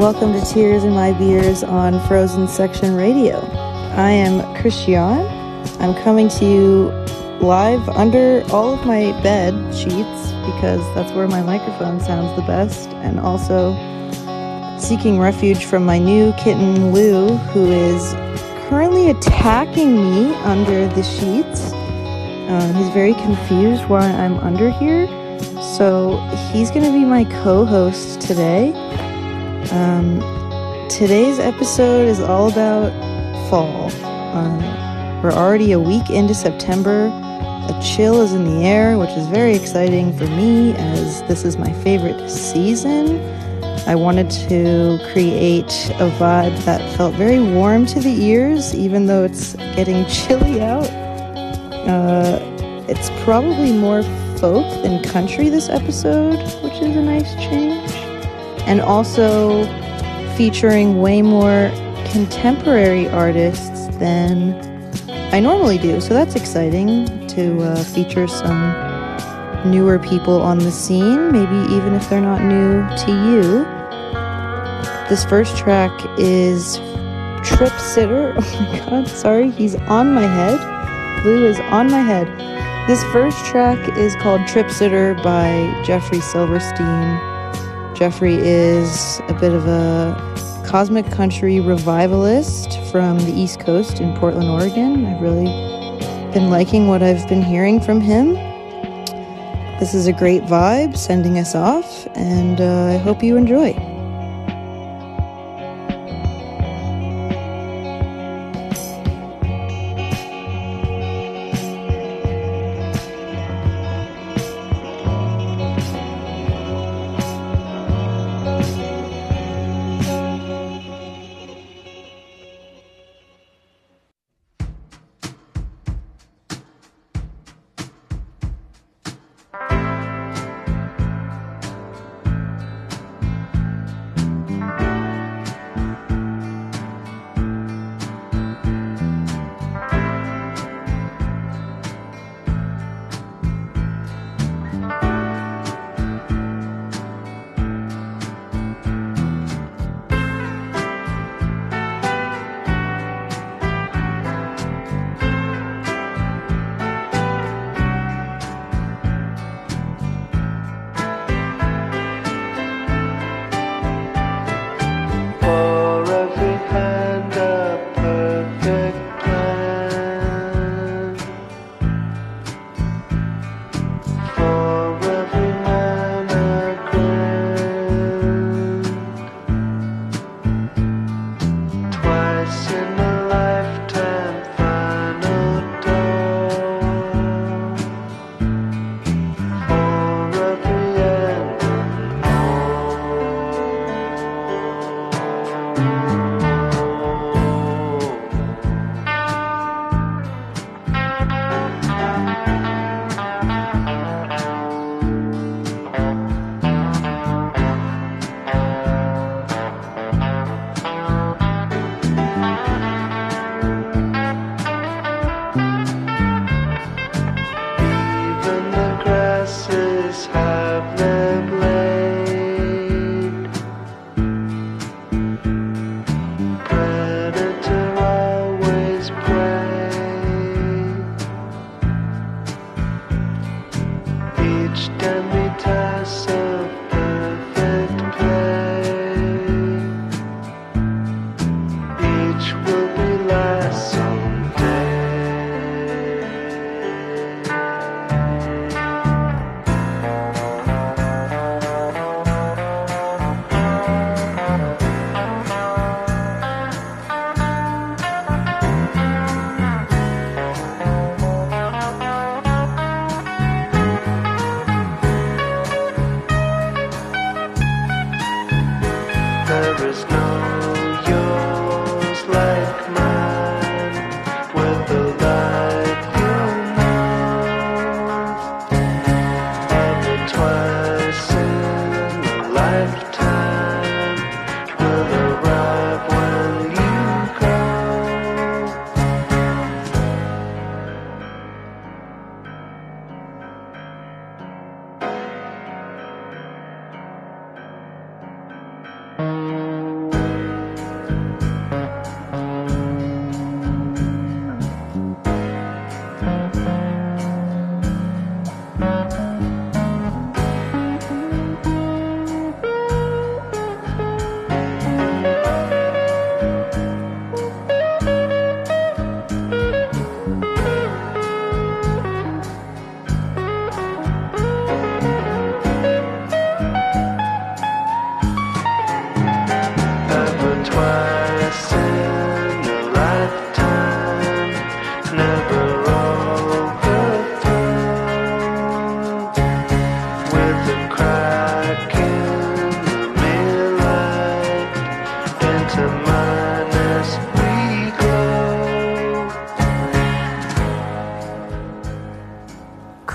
Welcome to Tears in My Beers on Frozen Section Radio. I am Christian. I'm coming to you live under all of my bed sheets because that's where my microphone sounds the best, and also seeking refuge from my new kitten Lou, who is currently attacking me under the sheets. Um, he's very confused why I'm under here, so he's going to be my co host today. Um, today's episode is all about fall. Uh, we're already a week into September. A chill is in the air, which is very exciting for me as this is my favorite season. I wanted to create a vibe that felt very warm to the ears, even though it's getting chilly out. Uh, it's probably more folk than country this episode, which is a nice change and also featuring way more contemporary artists than I normally do. So that's exciting to uh, feature some newer people on the scene, maybe even if they're not new to you. This first track is Trip Sitter. Oh my god, sorry, he's on my head. Lou is on my head. This first track is called Trip Sitter by Jeffrey Silverstein. Jeffrey is a bit of a cosmic country revivalist from the East Coast in Portland, Oregon. I've really been liking what I've been hearing from him. This is a great vibe sending us off, and uh, I hope you enjoy.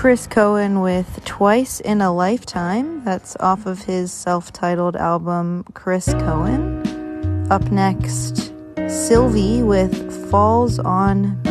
Chris Cohen with Twice in a Lifetime. That's off of his self titled album, Chris Cohen. Up next, Sylvie with Falls on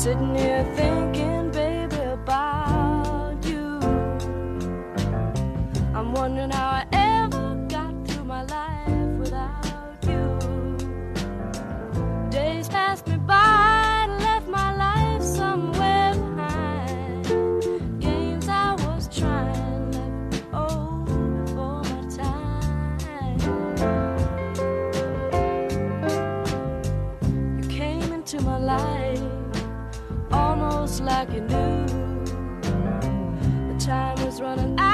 Sitting here thinking, baby, about you. I'm wondering how. I Like you knew, The time was running out.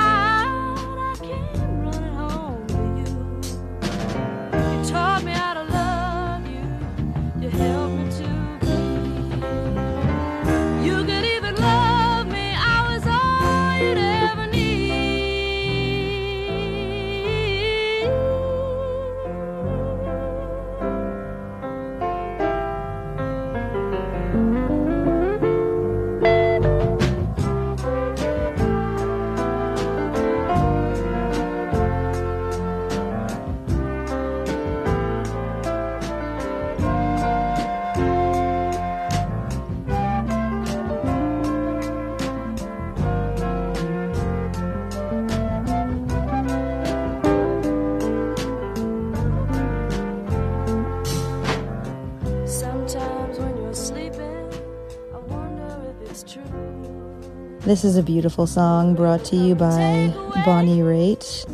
This is a beautiful song brought to you by Bonnie Raitt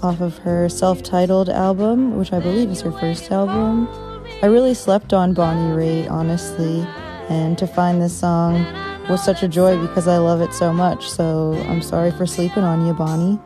off of her self titled album, which I believe is her first album. I really slept on Bonnie Raitt, honestly, and to find this song was such a joy because I love it so much. So I'm sorry for sleeping on you, Bonnie.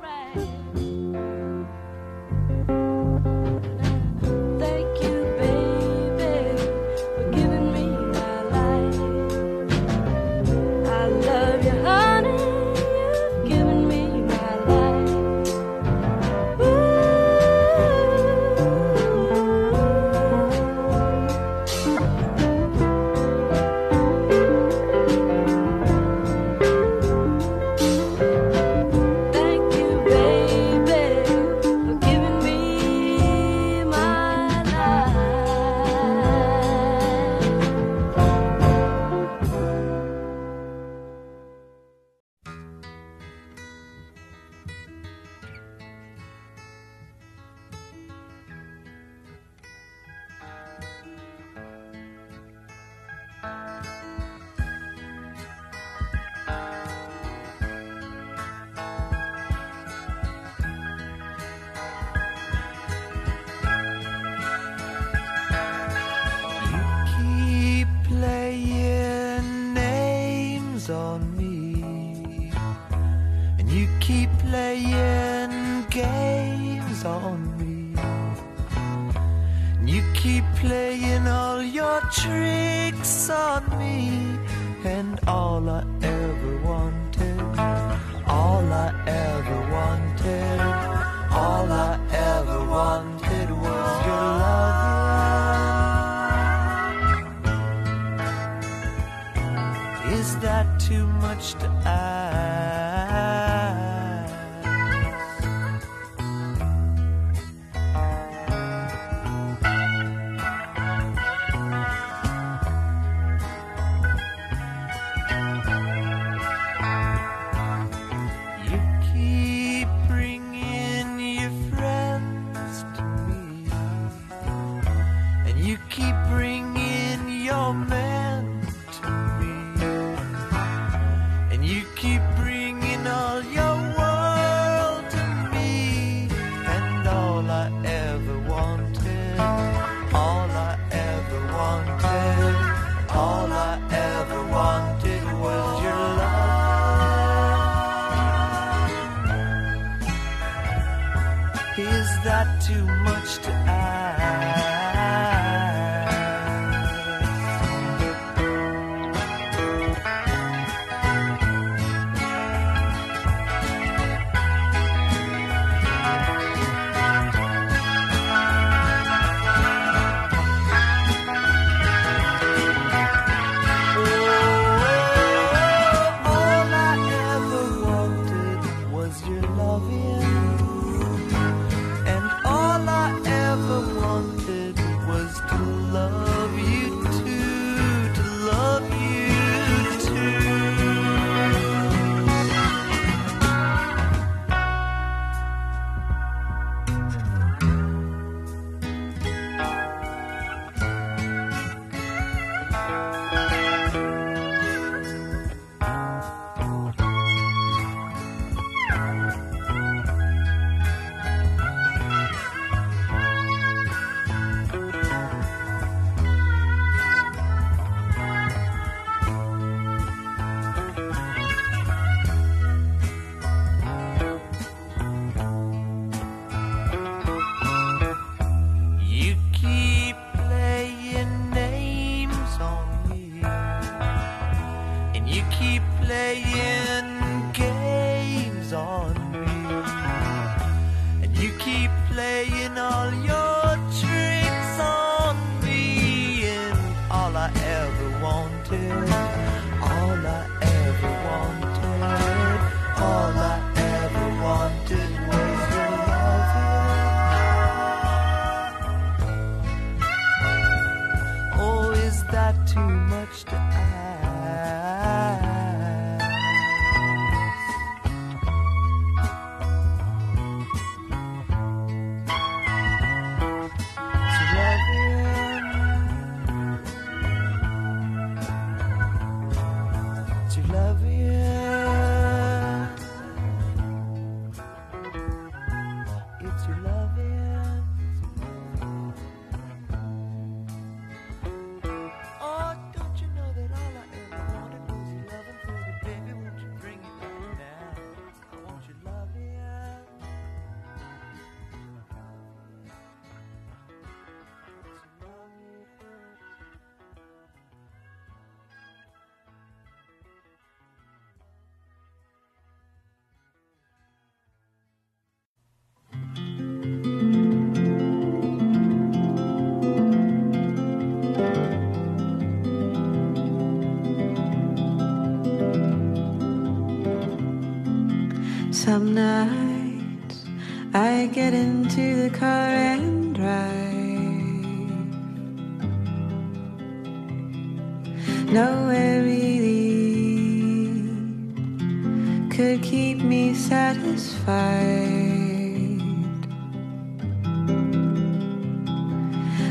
Could keep me satisfied.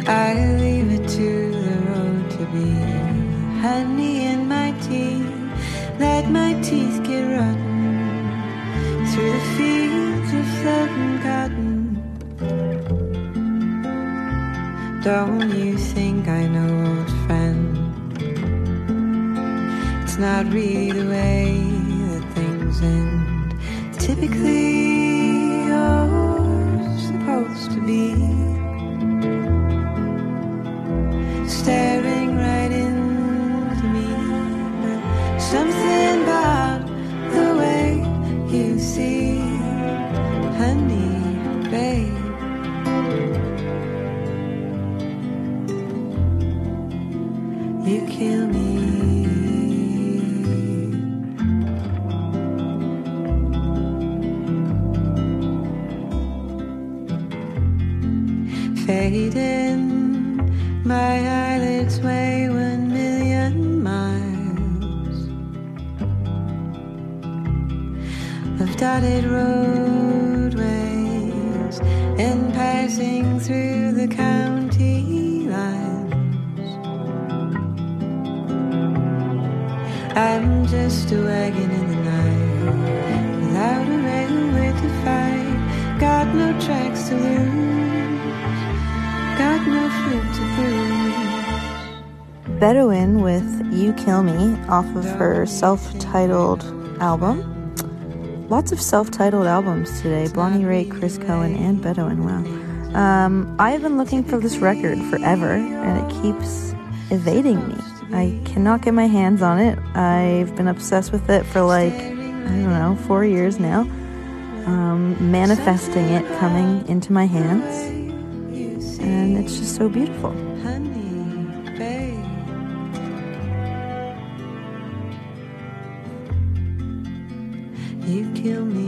I leave it to the road to be honey in my tea. Let my teeth get rotten through the fields of floating cotton. Don't you think I know, not really the way that things end. Typically, off of her self titled album. Lots of self titled albums today Bonnie Raitt, Chris Cohen, and Bedouine. Wow. Um, I've been looking for this record forever and it keeps evading me. I cannot get my hands on it. I've been obsessed with it for like, I don't know, four years now. Um, manifesting it coming into my hands. And it's just so beautiful. Kill me.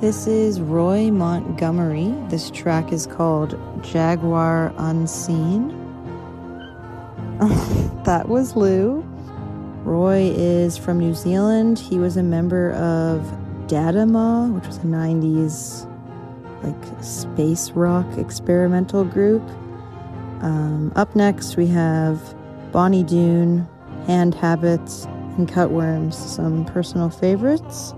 This is Roy Montgomery. This track is called Jaguar Unseen. that was Lou. Roy is from New Zealand. He was a member of Dadamah, which was a 90s like space rock experimental group. Um, up next, we have Bonny Doon, Hand Habits, and Cut Worms, some personal favorites.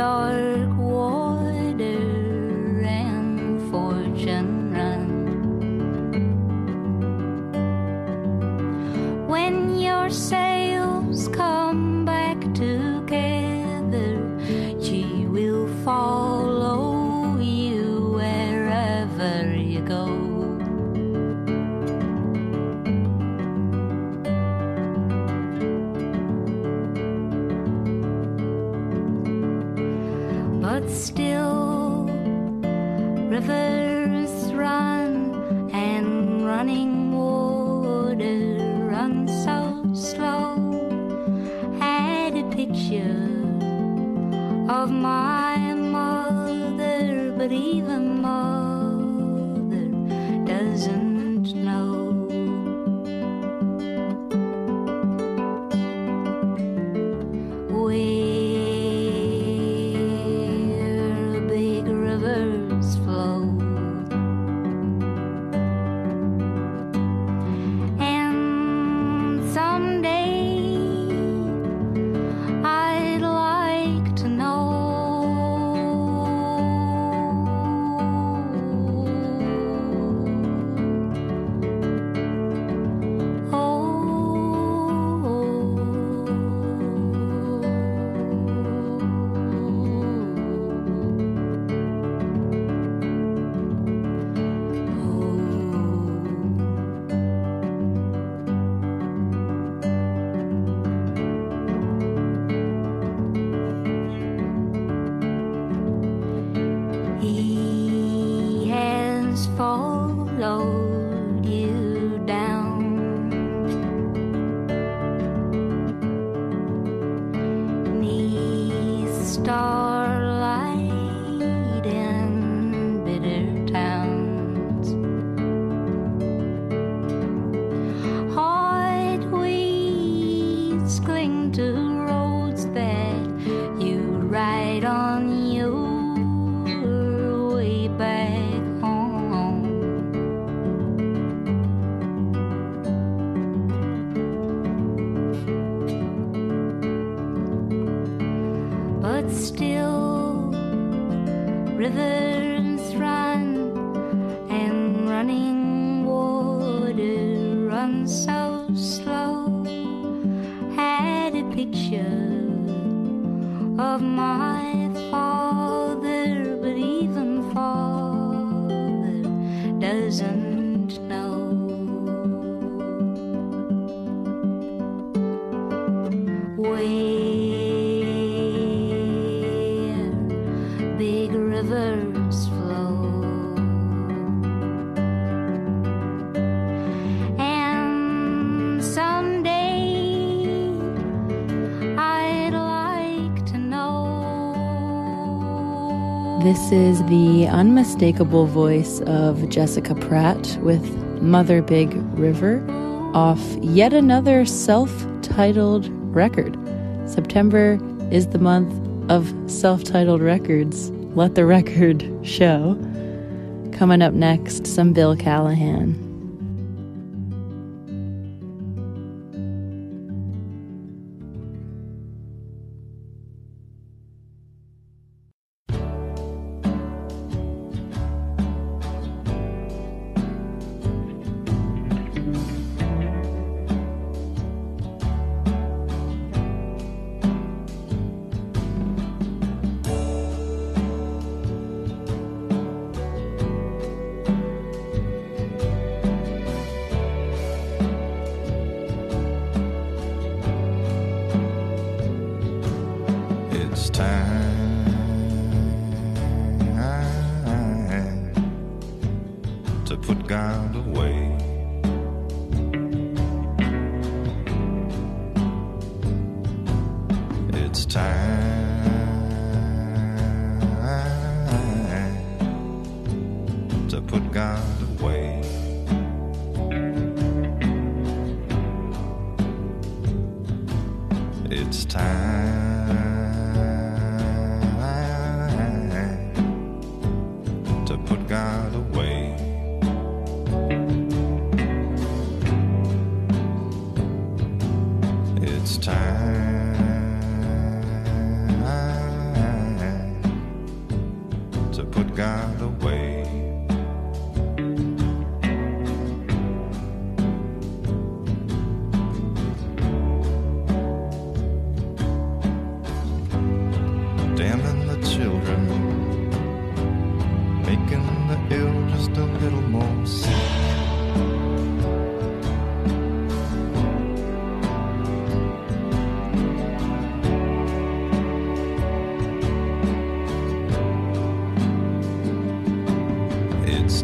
đôi follow. unmistakable voice of Jessica Pratt with Mother Big River off yet another self titled record. September is the month of self titled records. Let the record show. Coming up next, some Bill Callahan.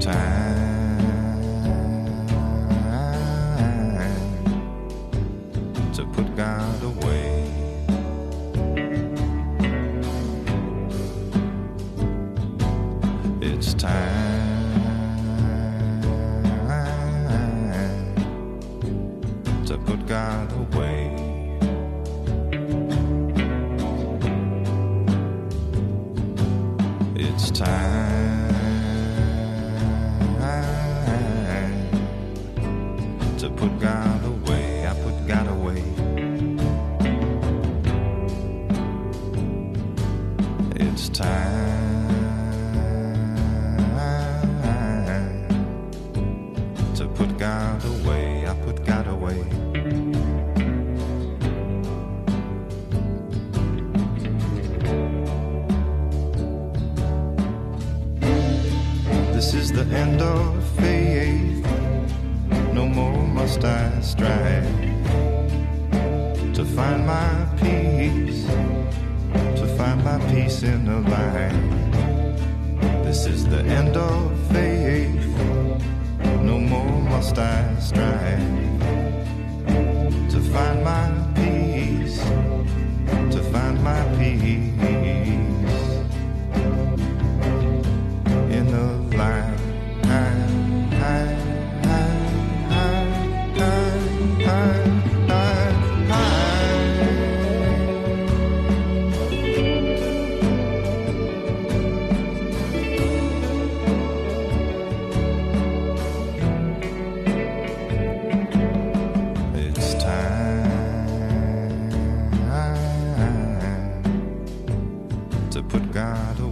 time. Put God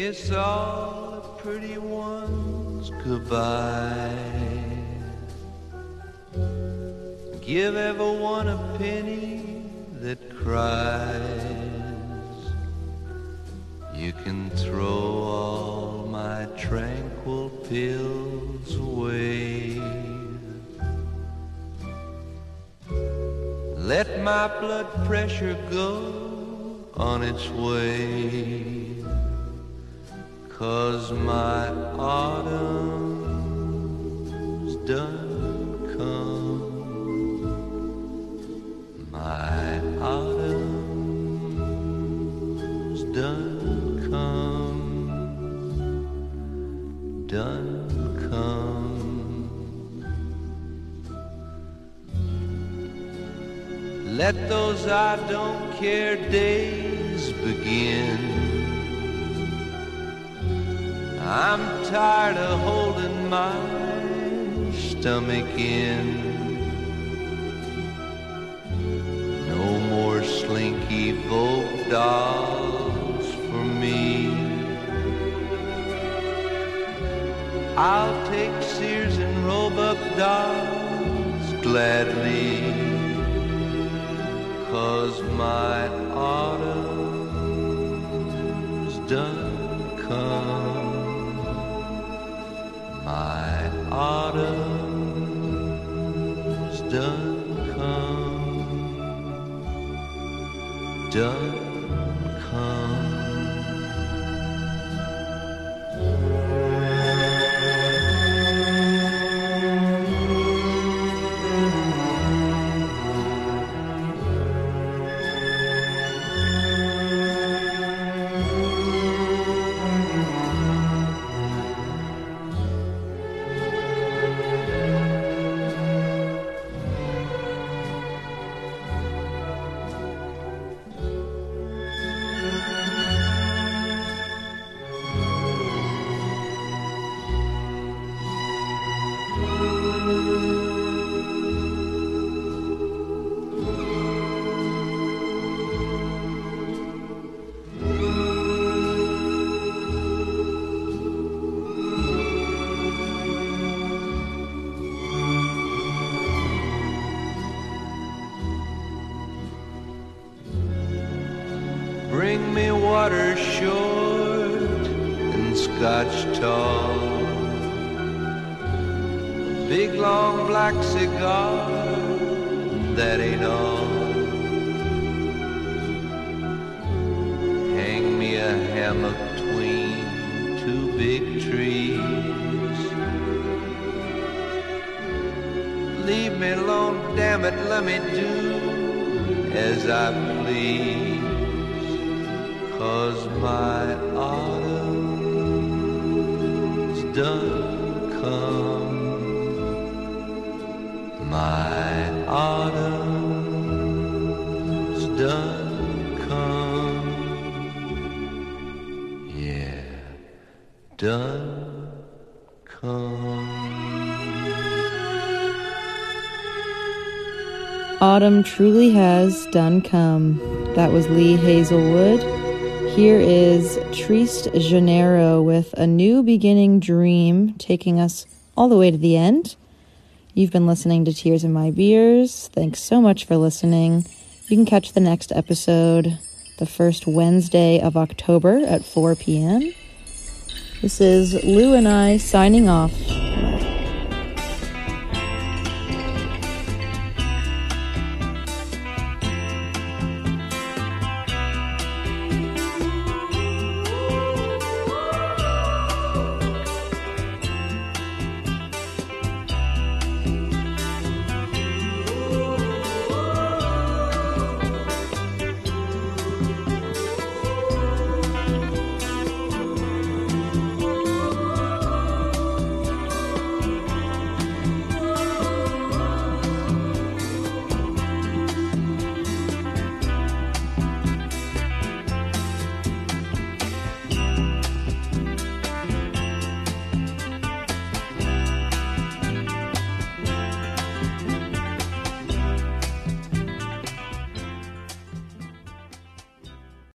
Kiss all the pretty ones goodbye. Give everyone a penny that cries. You can throw all my tranquil pills away. Let my blood pressure go on its way. Cause my autumn's done come. My autumn's done come. Done come. Let those I don't care days begin. Tired of holding my stomach in. No more slinky folk dolls for me. I'll take Sears and Roebuck dolls gladly. Cause my autumn's done autumn's done come. Done Leave me alone, damn it, let me do as I please. Cause my autumn's done come. My autumn's done come. Yeah, done Autumn truly has done come. That was Lee Hazlewood. Here is Triste Janero with A New Beginning Dream, taking us all the way to the end. You've been listening to Tears in My Beers. Thanks so much for listening. You can catch the next episode the first Wednesday of October at 4 p.m. This is Lou and I signing off.